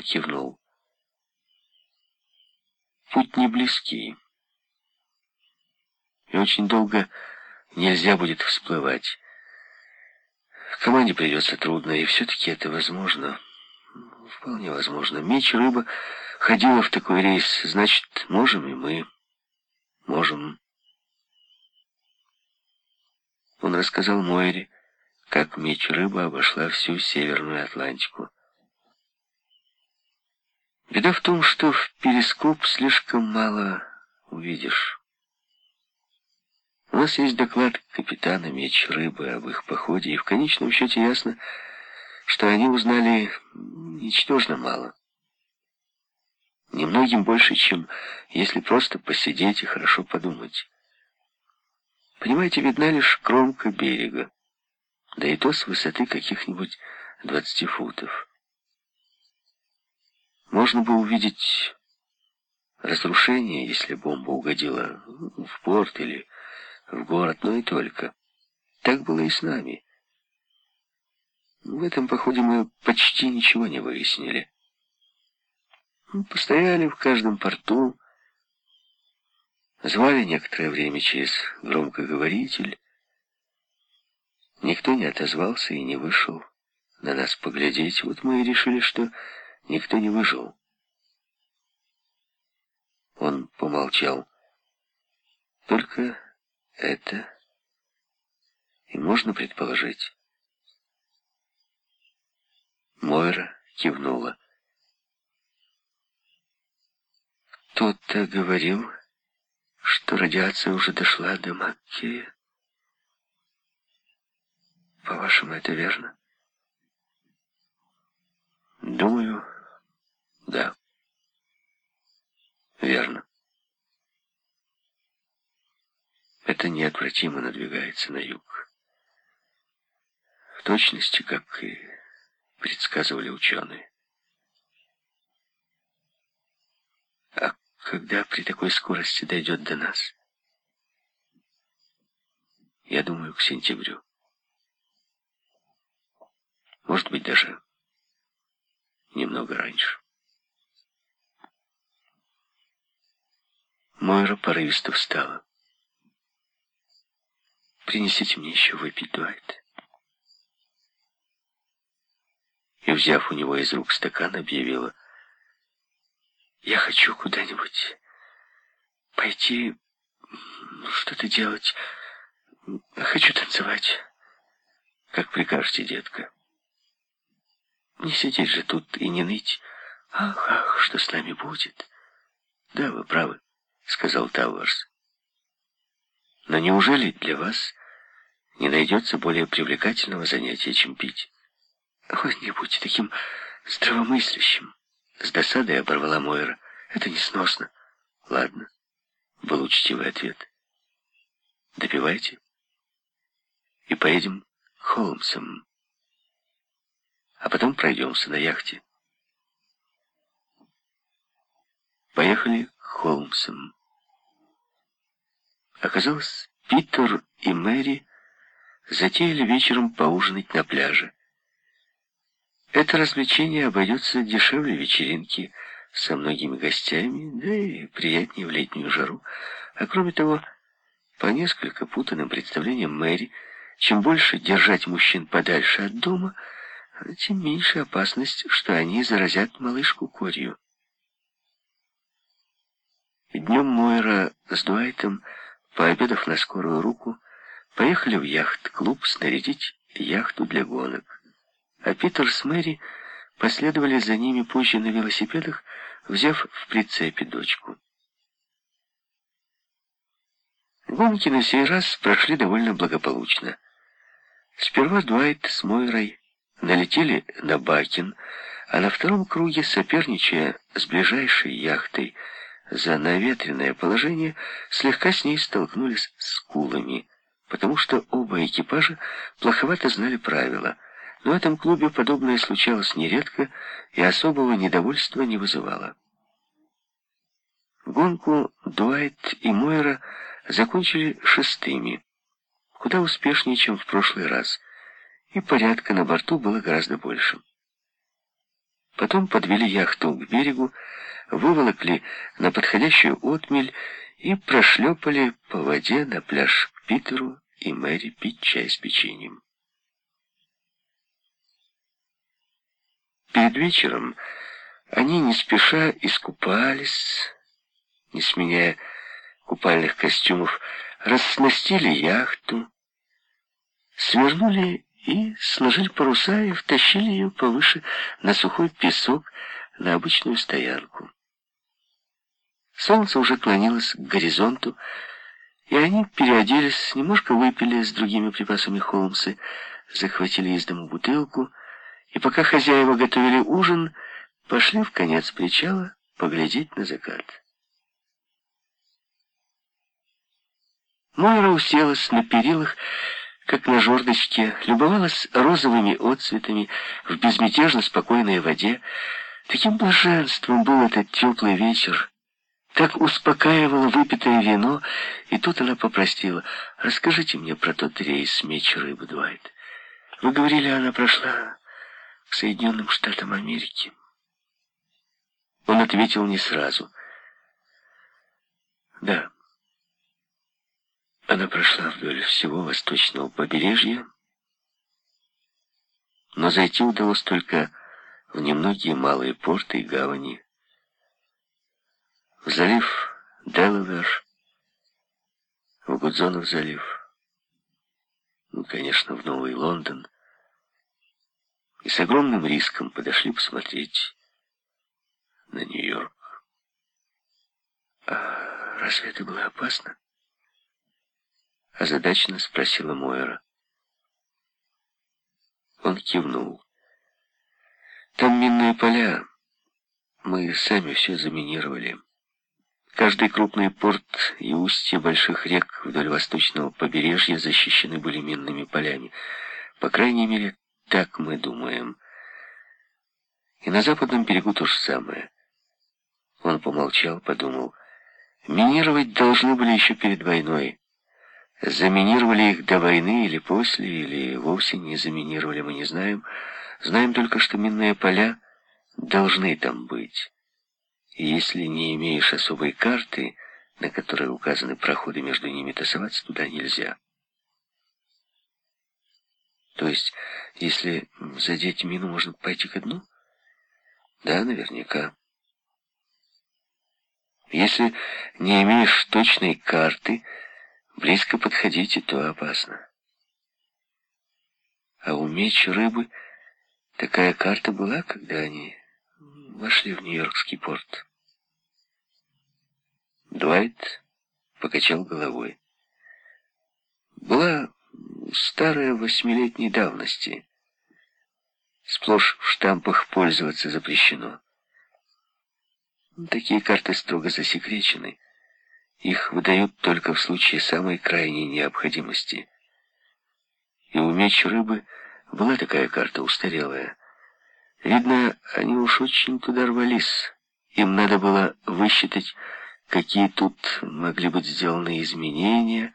Он кивнул. Путь не близкий. И очень долго нельзя будет всплывать. Команде придется трудно, и все-таки это возможно. Вполне возможно. Меч, рыба ходила в такой рейс, значит, можем и мы. Можем. Он рассказал Мойре, как меч рыба обошла всю Северную Атлантику. Беда в том, что в перископ слишком мало увидишь. У нас есть доклад капитана Меч Рыбы об их походе, и в конечном счете ясно, что они узнали ничтожно мало. Немногим больше, чем если просто посидеть и хорошо подумать. Понимаете, видна лишь кромка берега, да и то с высоты каких-нибудь двадцати футов. Можно бы увидеть разрушение, если бомба угодила в порт или в город, но и только. Так было и с нами. В этом походе мы почти ничего не выяснили. Постояли в каждом порту, звали некоторое время через громкоговоритель. Никто не отозвался и не вышел на нас поглядеть. Вот мы и решили, что Никто не выжил. Он помолчал. Только это и можно предположить. Мойра кивнула. Кто-то говорил, что радиация уже дошла до Маккея. По-вашему, это верно? Думаю, да. Верно. Это неотвратимо надвигается на юг. В точности, как и предсказывали ученые. А когда при такой скорости дойдет до нас? Я думаю, к сентябрю. Может быть, даже немного раньше. Мойра порывисто встала. «Принесите мне еще выпить, Дуайт». И, взяв у него из рук стакан, объявила, «Я хочу куда-нибудь пойти, что-то делать. Хочу танцевать, как прикажете, детка». Не сидеть же тут и не ныть. Ах, ах, что с нами будет? Да, вы правы, сказал Тауэрс. Но неужели для вас не найдется более привлекательного занятия, чем пить? Ой, не будьте таким здравомыслящим. С досадой оборвала Мойра. Это несносно. Ладно, был учтивый ответ. Допивайте. И поедем к Холмсам а потом пройдемся на яхте. Поехали к Холмсам. Оказалось, Питер и Мэри затеяли вечером поужинать на пляже. Это развлечение обойдется дешевле вечеринки со многими гостями, да и приятнее в летнюю жару. А кроме того, по несколько путанным представлениям Мэри, чем больше держать мужчин подальше от дома – тем меньше опасность, что они заразят малышку корью. Днем Мойра с Дуайтом, пообедав на скорую руку, поехали в яхт-клуб снарядить яхту для гонок. А Питер с Мэри последовали за ними позже на велосипедах, взяв в прицепе дочку. Гонки на сей раз прошли довольно благополучно. Сперва Дуайт с Мойрой налетели на Бакин, а на втором круге, соперничая с ближайшей яхтой за наветренное положение, слегка с ней столкнулись с кулами, потому что оба экипажа плоховато знали правила. Но в этом клубе подобное случалось нередко и особого недовольства не вызывало. Гонку Дуайт и Мойра закончили шестыми, куда успешнее, чем в прошлый раз – и порядка на борту было гораздо больше. Потом подвели яхту к берегу, выволокли на подходящую отмель и прошлепали по воде на пляж к Питеру и Мэри пить чай с печеньем. Перед вечером они не спеша искупались, не сменяя купальных костюмов, расснастили яхту, свернули и сложили паруса и втащили ее повыше на сухой песок на обычную стоянку. Солнце уже клонилось к горизонту, и они переоделись, немножко выпили с другими припасами Холмсы, захватили из дому бутылку, и пока хозяева готовили ужин, пошли в конец причала поглядеть на закат. Мойра уселась на перилах, как на жердочке, любовалась розовыми отцветами в безмятежно спокойной воде. Таким блаженством был этот теплый вечер. Так успокаивало выпитое вино, и тут она попросила, «Расскажите мне про тот рейс меч рыбы, Дуайт. Вы говорили, она прошла к Соединенным Штатам Америки». Он ответил не сразу. «Да». Она прошла вдоль всего восточного побережья, но зайти удалось только в немногие малые порты и гавани. В залив Делавер, в Гудзонов залив, ну, конечно, в Новый Лондон, и с огромным риском подошли посмотреть на Нью-Йорк. А разве это было опасно? Озадаченно спросила Мойра. Он кивнул. Там минные поля. Мы сами все заминировали. Каждый крупный порт и устье больших рек вдоль восточного побережья защищены были минными полями. По крайней мере, так мы думаем. И на западном берегу то же самое. Он помолчал, подумал. Минировать должны были еще перед войной. Заминировали их до войны или после, или вовсе не заминировали, мы не знаем. Знаем только, что минные поля должны там быть. Если не имеешь особой карты, на которой указаны проходы между ними, тасоваться туда нельзя. То есть, если задеть мину, можно пойти ко дну? Да, наверняка. Если не имеешь точной карты, Близко подходите, то опасно. А у меч рыбы такая карта была, когда они вошли в Нью-Йоркский порт. Дуайт покачал головой. Была старая восьмилетней давности. Сплошь в штампах пользоваться запрещено. Такие карты строго засекречены. Их выдают только в случае самой крайней необходимости. И у меч рыбы была такая карта устарелая. Видно, они уж очень туда рвались. Им надо было высчитать, какие тут могли быть сделаны изменения,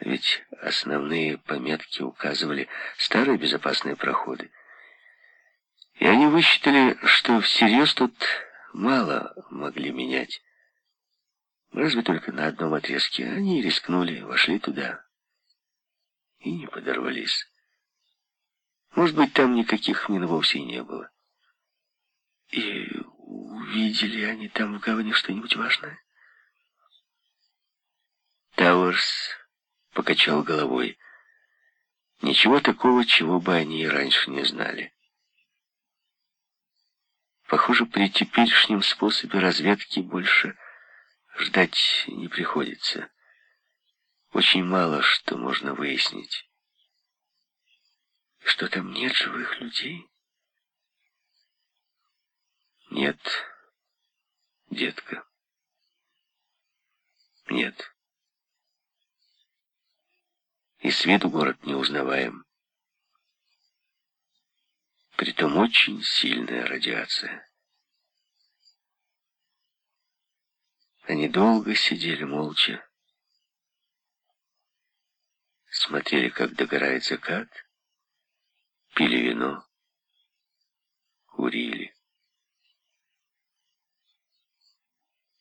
ведь основные пометки указывали старые безопасные проходы. И они высчитали, что всерьез тут мало могли менять. Разве только на одном отрезке. Они рискнули, вошли туда и не подорвались. Может быть, там никаких мин вовсе не было. И увидели они там в гавани что-нибудь важное? Тауэрс покачал головой. Ничего такого, чего бы они и раньше не знали. Похоже, при теперешнем способе разведки больше Ждать не приходится. Очень мало что можно выяснить. Что там нет живых людей? Нет, детка. Нет. И с виду город не узнаваем. Притом очень сильная радиация. Они долго сидели молча, смотрели, как догорает закат, пили вино. курили.